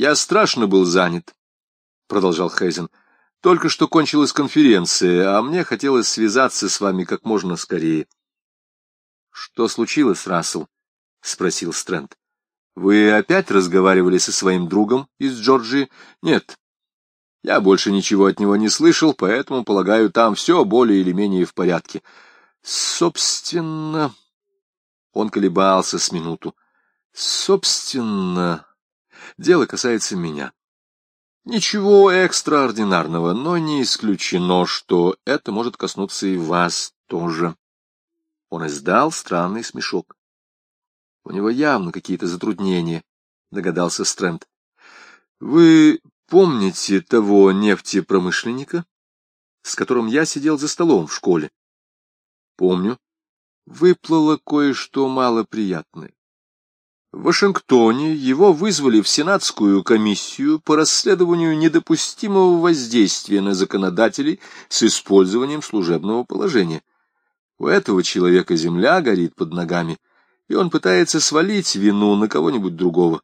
Я страшно был занят, — продолжал Хейзен. Только что кончилась конференция, а мне хотелось связаться с вами как можно скорее. — Что случилось, Рассел? — спросил Стрэнд. — Вы опять разговаривали со своим другом из Джорджии? — Нет. Я больше ничего от него не слышал, поэтому, полагаю, там все более или менее в порядке. Собственно... Он колебался с минуту. Собственно, дело касается меня. Ничего экстраординарного, но не исключено, что это может коснуться и вас тоже. Он издал странный смешок. У него явно какие-то затруднения, догадался Стрэнд. Вы помните того нефтепромышленника, с которым я сидел за столом в школе? Помню. Выплыло кое-что малоприятное. В Вашингтоне его вызвали в Сенатскую комиссию по расследованию недопустимого воздействия на законодателей с использованием служебного положения. У этого человека земля горит под ногами, и он пытается свалить вину на кого-нибудь другого.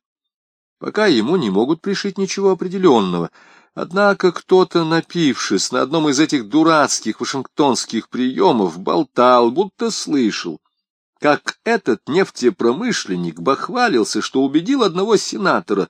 Пока ему не могут пришить ничего определенного, однако кто-то, напившись на одном из этих дурацких вашингтонских приемов, болтал, будто слышал, как этот нефтепромышленник бахвалился, что убедил одного сенатора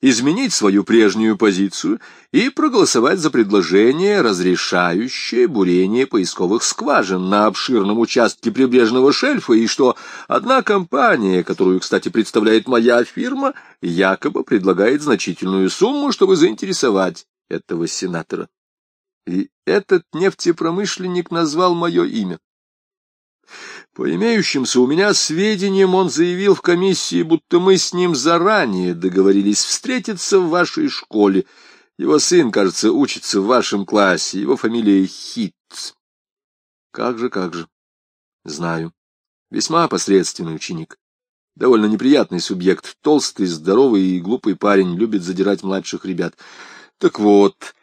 изменить свою прежнюю позицию и проголосовать за предложение, разрешающее бурение поисковых скважин на обширном участке прибрежного шельфа, и что одна компания, которую, кстати, представляет моя фирма, якобы предлагает значительную сумму, чтобы заинтересовать этого сенатора. И этот нефтепромышленник назвал мое имя. По имеющимся у меня сведениям он заявил в комиссии, будто мы с ним заранее договорились встретиться в вашей школе. Его сын, кажется, учится в вашем классе, его фамилия Хитц. Как же, как же. Знаю. Весьма посредственный ученик. Довольно неприятный субъект, толстый, здоровый и глупый парень, любит задирать младших ребят. Так вот,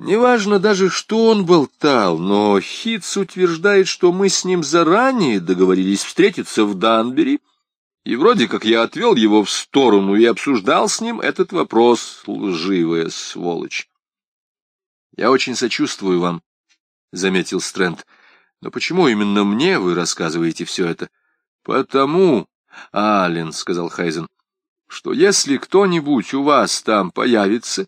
Неважно даже, что он болтал, но Хитц утверждает, что мы с ним заранее договорились встретиться в Данбери, и вроде как я отвел его в сторону и обсуждал с ним этот вопрос, лживая сволочь. — Я очень сочувствую вам, — заметил Стрэнд. — Но почему именно мне вы рассказываете все это? — Потому, — Аллен, — сказал Хайзен, — что если кто-нибудь у вас там появится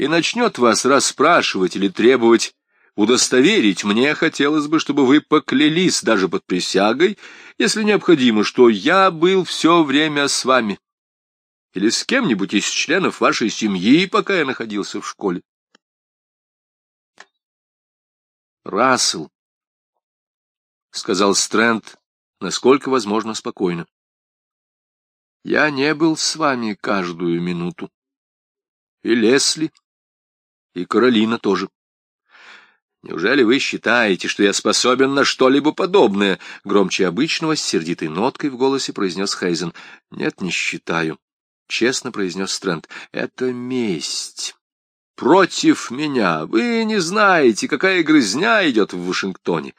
и начнет вас расспрашивать или требовать удостоверить, мне хотелось бы, чтобы вы поклялись даже под присягой, если необходимо, что я был все время с вами или с кем-нибудь из членов вашей семьи, пока я находился в школе. Рассел, — сказал Стрэнд, насколько возможно спокойно, — я не был с вами каждую минуту. И Лесли, и Каролина тоже. Неужели вы считаете, что я способен на что-либо подобное? Громче обычного, с сердитой ноткой в голосе произнес Хейзен. Нет, не считаю. Честно произнес Стрэнд. Это месть. Против меня. Вы не знаете, какая грызня идет в Вашингтоне.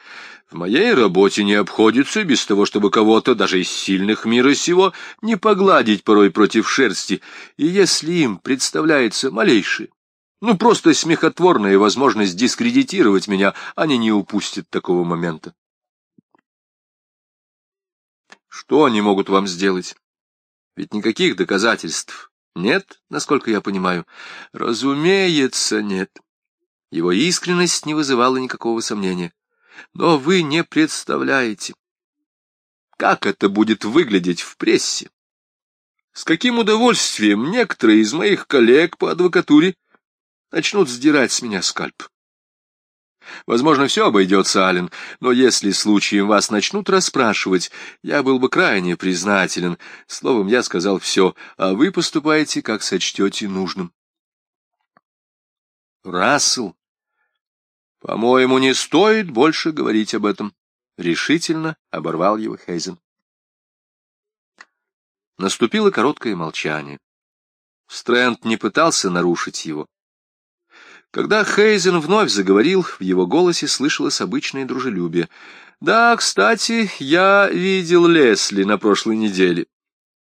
В моей работе не обходится без того, чтобы кого-то, даже из сильных мира сего, не погладить порой против шерсти. И если им представляется малейшее, ну, просто смехотворная возможность дискредитировать меня, они не упустят такого момента. Что они могут вам сделать? Ведь никаких доказательств нет, насколько я понимаю. Разумеется, нет. Его искренность не вызывала никакого сомнения. Но вы не представляете, как это будет выглядеть в прессе. С каким удовольствием некоторые из моих коллег по адвокатуре начнут сдирать с меня скальп. Возможно, все обойдется, Ален, но если случаем вас начнут расспрашивать, я был бы крайне признателен. Словом, я сказал все, а вы поступаете, как сочтете нужным. Рассел, по-моему, не стоит больше говорить об этом. Решительно оборвал его Хейзен. Наступило короткое молчание. Стрэнд не пытался нарушить его. Когда Хейзен вновь заговорил, в его голосе слышалось обычное дружелюбие. «Да, кстати, я видел Лесли на прошлой неделе.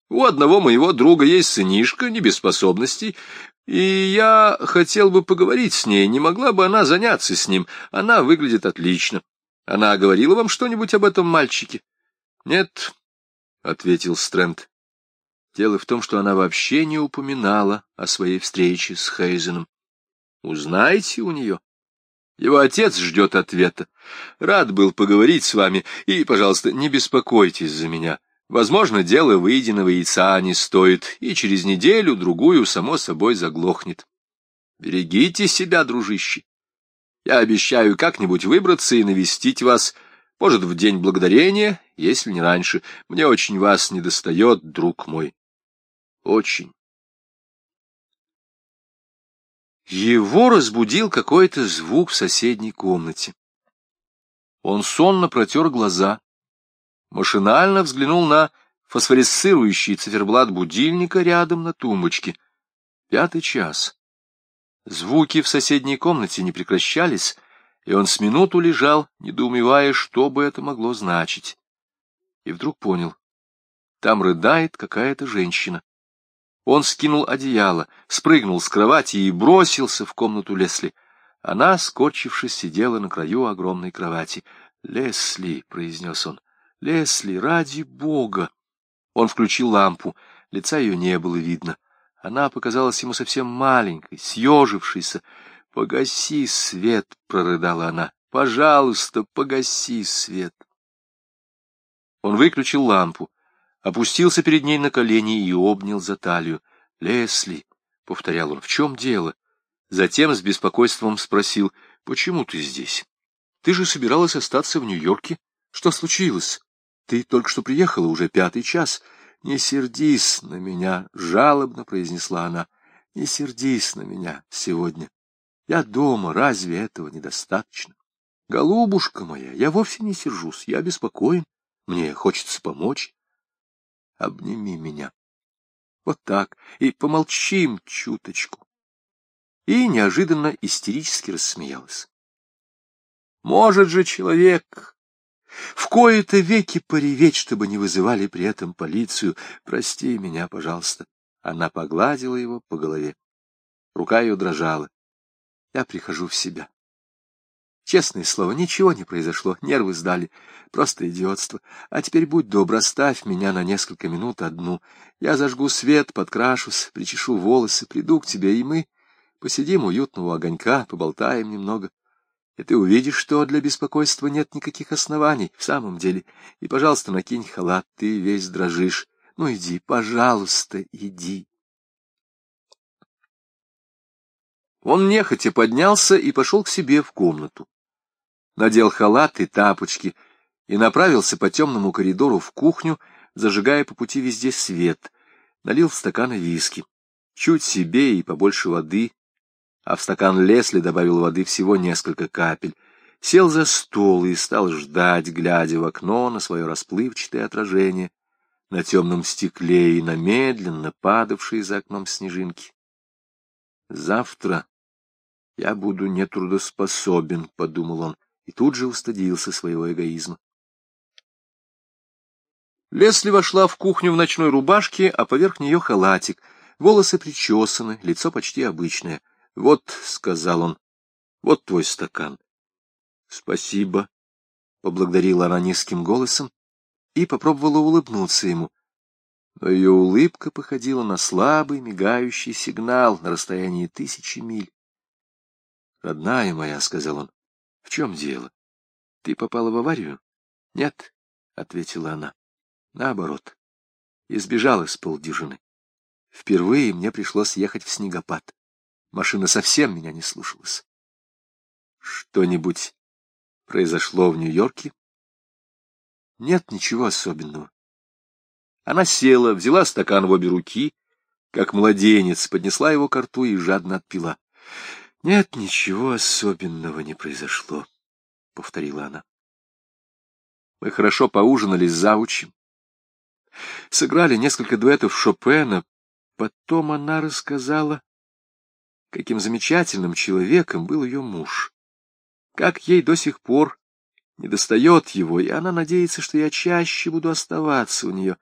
У одного моего друга есть сынишка, не без способностей, и я хотел бы поговорить с ней, не могла бы она заняться с ним. Она выглядит отлично. Она говорила вам что-нибудь об этом мальчике? — Нет, — ответил Стрэнд. Дело в том, что она вообще не упоминала о своей встрече с Хейзеном. Узнайте у нее. Его отец ждет ответа. Рад был поговорить с вами, и, пожалуйста, не беспокойтесь за меня. Возможно, дело выеденного яйца не стоит, и через неделю-другую, само собой, заглохнет. Берегите себя, дружище. Я обещаю как-нибудь выбраться и навестить вас, может, в день благодарения, если не раньше. Мне очень вас недостает, друг мой. Очень. Его разбудил какой-то звук в соседней комнате. Он сонно протер глаза машинально взглянул на фосфоресцирующий циферблат будильника рядом на тумбочке. Пятый час. Звуки в соседней комнате не прекращались, и он с минуту лежал, недоумевая, что бы это могло значить. И вдруг понял. Там рыдает какая-то женщина. Он скинул одеяло, спрыгнул с кровати и бросился в комнату Лесли. Она, скорчившись, сидела на краю огромной кровати. «Лесли», — произнес он, Лесли, ради бога! Он включил лампу. Лица ее не было видно. Она показалась ему совсем маленькой, съежившейся. «Погаси свет!» — прорыдала она. «Пожалуйста, погаси свет!» Он выключил лампу, опустился перед ней на колени и обнял за талию. «Лесли!» — повторял он. «В чем дело?» Затем с беспокойством спросил. «Почему ты здесь? Ты же собиралась остаться в Нью-Йорке. Что случилось?» Ты только что приехала, уже пятый час. Не сердись на меня, — жалобно произнесла она. Не сердись на меня сегодня. Я дома, разве этого недостаточно? Голубушка моя, я вовсе не сержусь, я беспокоен. Мне хочется помочь. Обними меня. Вот так, и помолчим чуточку. И неожиданно истерически рассмеялась. Может же человек в кои-то веки пореветь, чтобы не вызывали при этом полицию. Прости меня, пожалуйста. Она погладила его по голове. Рука ее дрожала. Я прихожу в себя. Честное слово, ничего не произошло, нервы сдали. Просто идиотство. А теперь будь добр, оставь меня на несколько минут одну. Я зажгу свет, подкрашусь, причешу волосы, приду к тебе, и мы посидим уютного огонька, поболтаем немного и ты увидишь, что для беспокойства нет никаких оснований в самом деле. И, пожалуйста, накинь халат, ты весь дрожишь. Ну, иди, пожалуйста, иди. Он нехотя поднялся и пошел к себе в комнату. Надел халат и тапочки и направился по темному коридору в кухню, зажигая по пути везде свет. Налил в стаканы виски. Чуть себе и побольше воды, а в стакан Лесли добавил воды всего несколько капель, сел за стол и стал ждать, глядя в окно на свое расплывчатое отражение, на темном стекле и на медленно падавшие за окном снежинки. «Завтра я буду нетрудоспособен», — подумал он, и тут же устыдился своего эгоизма. Лесли вошла в кухню в ночной рубашке, а поверх нее халатик, волосы причесаны, лицо почти обычное. Вот, — сказал он, — вот твой стакан. — Спасибо, — поблагодарила она низким голосом и попробовала улыбнуться ему. Но ее улыбка походила на слабый мигающий сигнал на расстоянии тысячи миль. — Родная моя, — сказал он, — в чем дело? Ты попала в аварию? — Нет, — ответила она. — Наоборот, избежала с полдюжины. Впервые мне пришлось ехать в снегопад. Машина совсем меня не слушалась. Что-нибудь произошло в Нью-Йорке? Нет ничего особенного. Она села, взяла стакан в обе руки, как младенец, поднесла его к рту и жадно отпила. Нет, ничего особенного не произошло, — повторила она. Мы хорошо поужинали с заучем. Сыграли несколько дуэтов Шопена. Потом она рассказала каким замечательным человеком был ее муж. Как ей до сих пор недостает его, и она надеется, что я чаще буду оставаться у нее.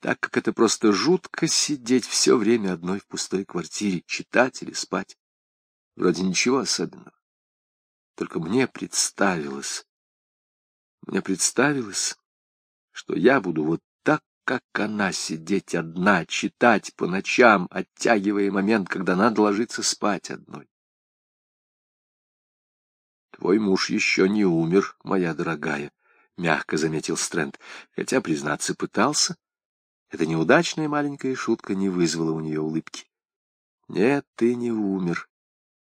так как это просто жутко сидеть все время одной в пустой квартире, читать или спать. Вроде ничего особенного. Только мне представилось, мне представилось, что я буду вот так, как она, сидеть одна, читать по ночам, оттягивая момент, когда надо ложиться спать одной. Твой муж еще не умер, моя дорогая, — мягко заметил Стрэнд, хотя, признаться, пытался. Эта неудачная маленькая шутка не вызвала у нее улыбки. — Нет, ты не умер, —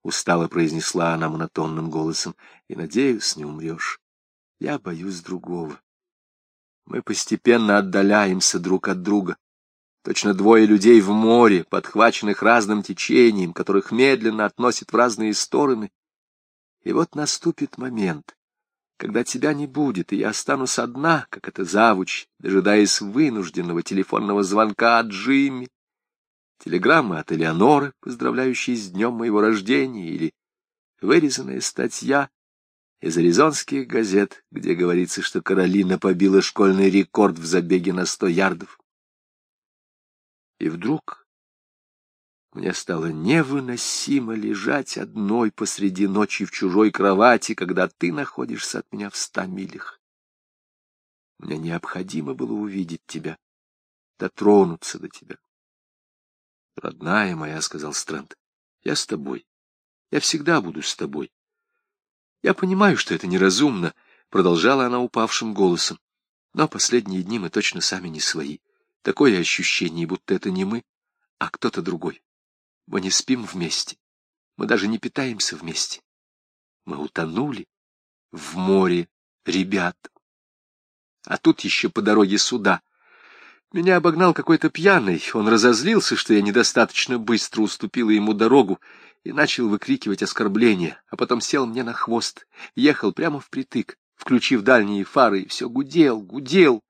устало произнесла она монотонным голосом, — и, надеюсь, не умрешь. Я боюсь другого. Мы постепенно отдаляемся друг от друга. Точно двое людей в море, подхваченных разным течением, которых медленно относят в разные стороны. И вот наступит момент, когда тебя не будет, и я останусь одна, как эта завуч, дожидаясь вынужденного телефонного звонка от Джимми, телеграммы от Элеоноры, поздравляющей с днем моего рождения, или вырезанная статья из аризонских газет, где говорится, что Каролина побила школьный рекорд в забеге на сто ярдов. И вдруг мне стало невыносимо лежать одной посреди ночи в чужой кровати, когда ты находишься от меня в ста милях. Мне необходимо было увидеть тебя, дотронуться до тебя. «Родная моя», — сказал Стрэнд, — «я с тобой. Я всегда буду с тобой. Я понимаю, что это неразумно, — продолжала она упавшим голосом. Но последние дни мы точно сами не свои. Такое ощущение, будто это не мы, а кто-то другой. Мы не спим вместе. Мы даже не питаемся вместе. Мы утонули в море ребят. А тут еще по дороге сюда. Меня обогнал какой-то пьяный. Он разозлился, что я недостаточно быстро уступила ему дорогу, и начал выкрикивать оскорбления, а потом сел мне на хвост, ехал прямо впритык, включив дальние фары, и все гудел, гудел.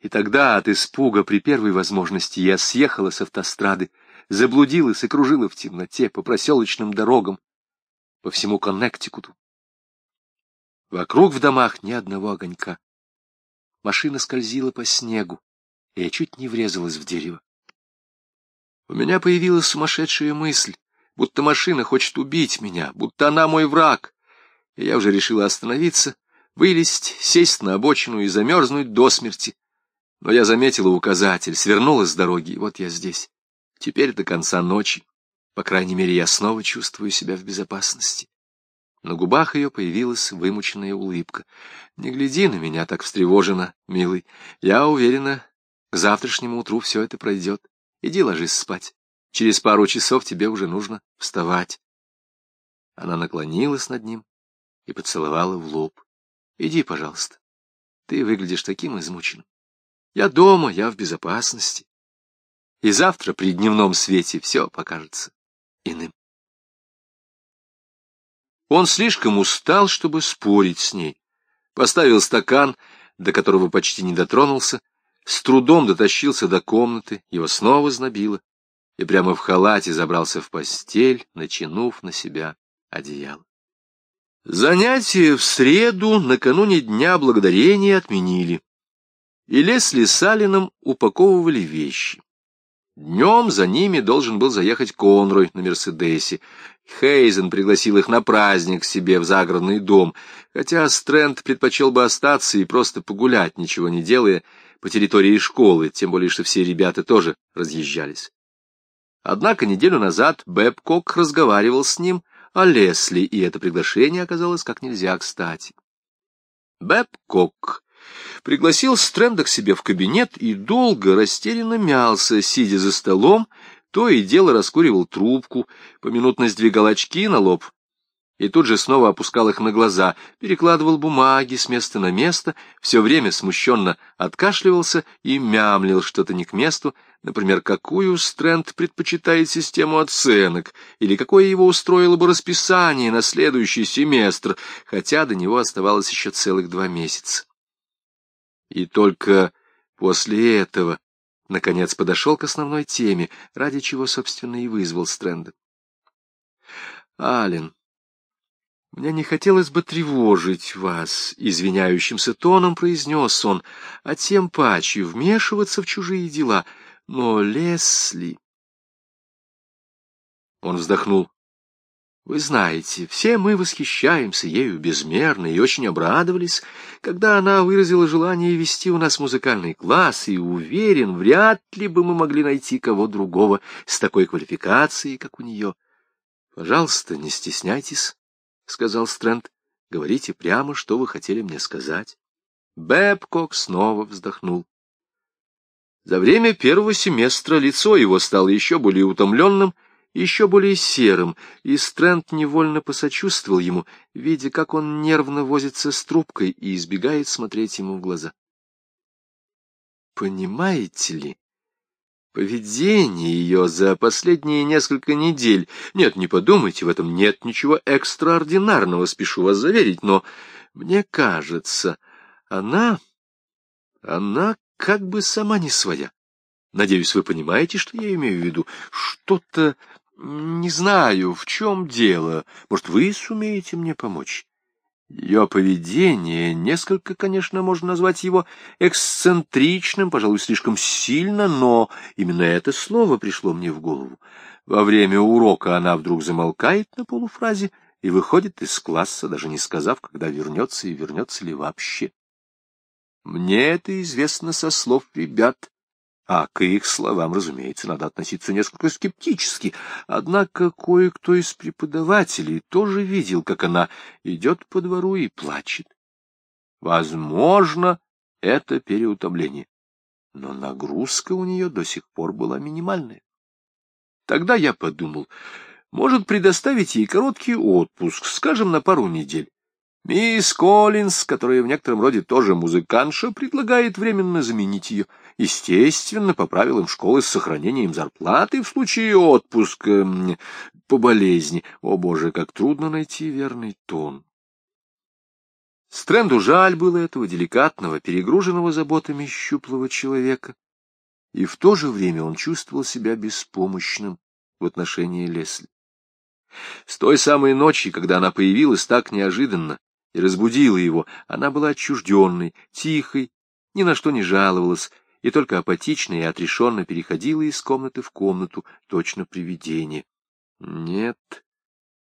И тогда от испуга при первой возможности я съехала с автострады, заблудилась и кружила в темноте по проселочным дорогам, по всему Коннектикуту. Вокруг в домах ни одного огонька. Машина скользила по снегу, я чуть не врезалась в дерево. У меня появилась сумасшедшая мысль будто машина хочет убить меня, будто она мой враг. И я уже решила остановиться, вылезть, сесть на обочину и замерзнуть до смерти. Но я заметила указатель, свернула с дороги, и вот я здесь. Теперь до конца ночи. По крайней мере, я снова чувствую себя в безопасности. На губах ее появилась вымученная улыбка. «Не гляди на меня так встревоженно, милый. Я уверена, завтрашнему утру все это пройдет. Иди ложись спать. Через пару часов тебе уже нужно вставать. Она наклонилась над ним и поцеловала в лоб. Иди, пожалуйста. Ты выглядишь таким измученным. Я дома, я в безопасности. И завтра при дневном свете все покажется иным. Он слишком устал, чтобы спорить с ней. Поставил стакан, до которого почти не дотронулся, с трудом дотащился до комнаты, его снова знобило и прямо в халате забрался в постель, начинув на себя одеяло. Занятия в среду накануне Дня Благодарения отменили, и Лесли с упаковывали вещи. Днем за ними должен был заехать Конрой на Мерседесе. Хейзен пригласил их на праздник себе в загородный дом, хотя Стрэнд предпочел бы остаться и просто погулять, ничего не делая, по территории школы, тем более, что все ребята тоже разъезжались. Однако неделю назад Бэбкок разговаривал с ним о Лесли, и это приглашение оказалось как нельзя кстати. Бэбкок пригласил Стрэнда к себе в кабинет и долго растерянно мялся, сидя за столом, то и дело раскуривал трубку, поминутно сдвигал очки на лоб и тут же снова опускал их на глаза, перекладывал бумаги с места на место, все время смущенно откашливался и мямлил что-то не к месту, например, какую Стрэнд предпочитает систему оценок, или какое его устроило бы расписание на следующий семестр, хотя до него оставалось еще целых два месяца. И только после этого, наконец, подошел к основной теме, ради чего, собственно, и вызвал Стрэнда. Ален Мне не хотелось бы тревожить вас, — извиняющимся тоном произнес он, — а тем паче вмешиваться в чужие дела. Но Лесли... Он вздохнул. Вы знаете, все мы восхищаемся ею безмерно и очень обрадовались, когда она выразила желание вести у нас музыкальный класс, и уверен, вряд ли бы мы могли найти кого другого с такой квалификацией, как у нее. — Пожалуйста, не стесняйтесь, — сказал Стрэнд. — Говорите прямо, что вы хотели мне сказать. Бэбкок снова вздохнул. За время первого семестра лицо его стало еще более утомленным, еще более серым, и Стрэнд невольно посочувствовал ему, видя, как он нервно возится с трубкой и избегает смотреть ему в глаза. Понимаете ли, поведение ее за последние несколько недель... Нет, не подумайте, в этом нет ничего экстраординарного, спешу вас заверить, но мне кажется, она... она как бы сама не своя. Надеюсь, вы понимаете, что я имею в виду. Что-то не знаю, в чем дело. Может, вы сумеете мне помочь? Ее поведение, несколько, конечно, можно назвать его эксцентричным, пожалуй, слишком сильно, но именно это слово пришло мне в голову. Во время урока она вдруг замолкает на полуфразе и выходит из класса, даже не сказав, когда вернется и вернется ли вообще. Мне это известно со слов ребят, а к их словам, разумеется, надо относиться несколько скептически. Однако кое-кто из преподавателей тоже видел, как она идет по двору и плачет. Возможно, это переутомление, но нагрузка у нее до сих пор была минимальная. Тогда я подумал, может предоставить ей короткий отпуск, скажем, на пару недель. Мисс Коллинз, которая в некотором роде тоже музыкантша, предлагает временно заменить ее. Естественно, по правилам школы с сохранением зарплаты в случае отпуска по болезни. О, боже, как трудно найти верный тон. Стрэнду жаль было этого деликатного, перегруженного заботами щуплого человека. И в то же время он чувствовал себя беспомощным в отношении Лесли. С той самой ночи, когда она появилась так неожиданно, и разбудила его. Она была отчужденной, тихой, ни на что не жаловалась, и только апатично и отрешенно переходила из комнаты в комнату, точно привидение. — Нет,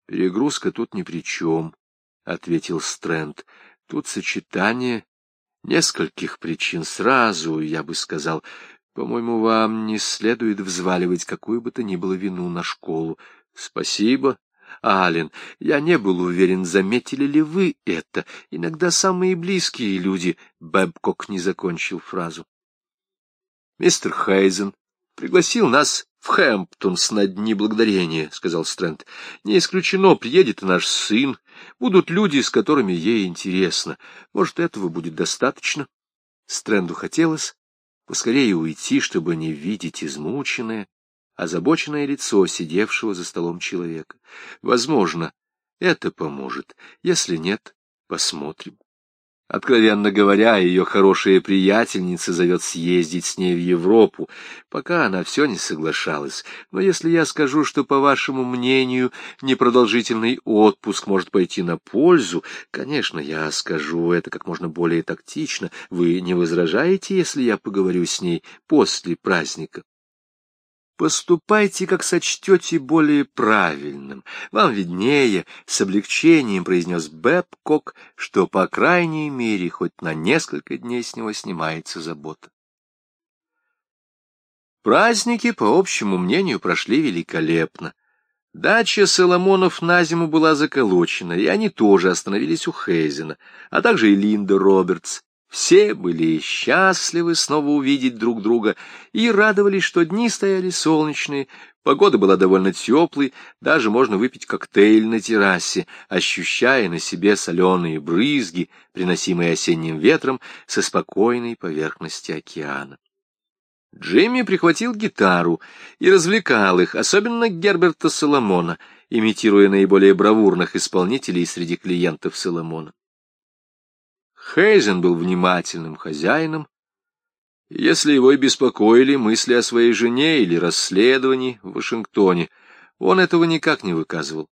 перегрузка тут ни при чем, — ответил Стрэнд. — Тут сочетание нескольких причин сразу, я бы сказал. По-моему, вам не следует взваливать какую бы то ни было вину на школу. — Спасибо, Ален, я не был уверен, заметили ли вы это. Иногда самые близкие люди... Бэбкок не закончил фразу. Мистер Хейзен пригласил нас в Хэмптонс на дни благодарения, — сказал Стрэнд. — Не исключено, приедет и наш сын. Будут люди, с которыми ей интересно. Может, этого будет достаточно? Стрэнду хотелось поскорее уйти, чтобы не видеть измученное, озабоченное лицо сидевшего за столом человека. Возможно, это поможет. Если нет, посмотрим. Откровенно говоря, ее хорошая приятельница зовет съездить с ней в Европу, пока она все не соглашалась. Но если я скажу, что, по вашему мнению, непродолжительный отпуск может пойти на пользу, конечно, я скажу это как можно более тактично. Вы не возражаете, если я поговорю с ней после праздника? Поступайте, как сочтете более правильным. Вам виднее, с облегчением произнес Бэбкок, что, по крайней мере, хоть на несколько дней с него снимается забота. Праздники, по общему мнению, прошли великолепно. Дача Соломонов на зиму была заколочена, и они тоже остановились у Хейзена, а также и Линда Робертс. Все были счастливы снова увидеть друг друга и радовались, что дни стояли солнечные, погода была довольно теплой, даже можно выпить коктейль на террасе, ощущая на себе соленые брызги, приносимые осенним ветром со спокойной поверхности океана. Джимми прихватил гитару и развлекал их, особенно Герберта Соломона, имитируя наиболее бравурных исполнителей среди клиентов Соломона. Хейзен был внимательным хозяином. Если его и беспокоили мысли о своей жене или расследовании в Вашингтоне, он этого никак не выказывал.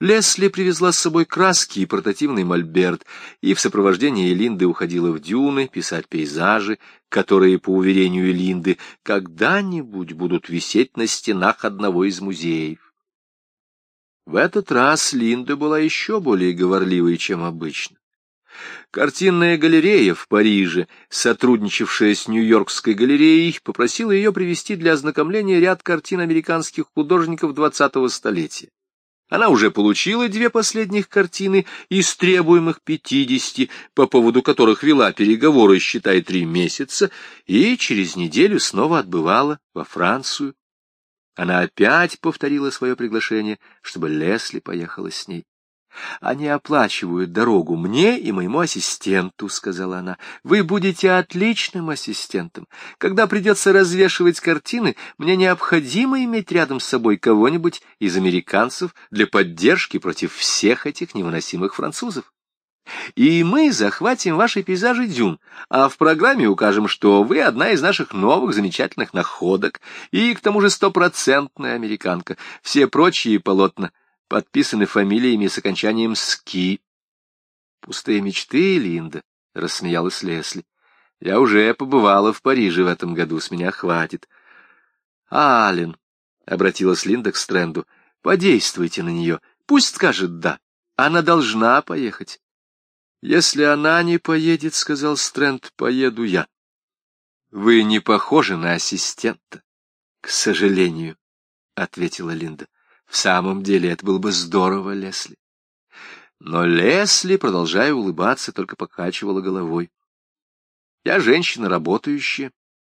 Лесли привезла с собой краски и портативный мольберт, и в сопровождении Линды уходила в дюны писать пейзажи, которые, по уверению Линды, когда-нибудь будут висеть на стенах одного из музеев. В этот раз Линда была еще более говорливой, чем обычно. Картинная галерея в Париже, сотрудничавшая с Нью-Йоркской галереей, попросила ее привести для ознакомления ряд картин американских художников XX столетия. Она уже получила две последних картины из требуемых пятидесяти, по поводу которых вела переговоры, считай, три месяца, и через неделю снова отбывала во Францию. Она опять повторила свое приглашение, чтобы Лесли поехала с ней. Они оплачивают дорогу мне и моему ассистенту, — сказала она. Вы будете отличным ассистентом. Когда придется развешивать картины, мне необходимо иметь рядом с собой кого-нибудь из американцев для поддержки против всех этих невыносимых французов. И мы захватим ваши пейзажи дюн, а в программе укажем, что вы одна из наших новых замечательных находок и, к тому же, стопроцентная американка. Все прочие полотна — подписаны фамилиями с окончанием «ски». «Пустые мечты, Линда», — рассмеялась Лесли. «Я уже побывала в Париже в этом году, с меня хватит». «Ален», — обратилась Линда к Стрэнду, — «подействуйте на нее, пусть скажет «да». Она должна поехать». «Если она не поедет, — сказал Стрэнд, — поеду я». «Вы не похожи на ассистента, к сожалению», — ответила Линда. В самом деле это было бы здорово, Лесли. Но Лесли, продолжая улыбаться, только покачивала головой. Я женщина работающая.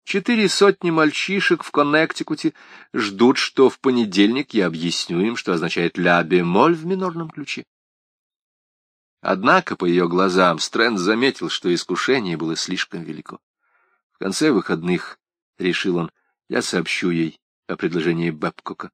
Четыре сотни мальчишек в Коннектикуте ждут, что в понедельник я объясню им, что означает «ля бемоль» в минорном ключе. Однако по ее глазам Стрэнд заметил, что искушение было слишком велико. В конце выходных, — решил он, — я сообщу ей о предложении Бэбкока.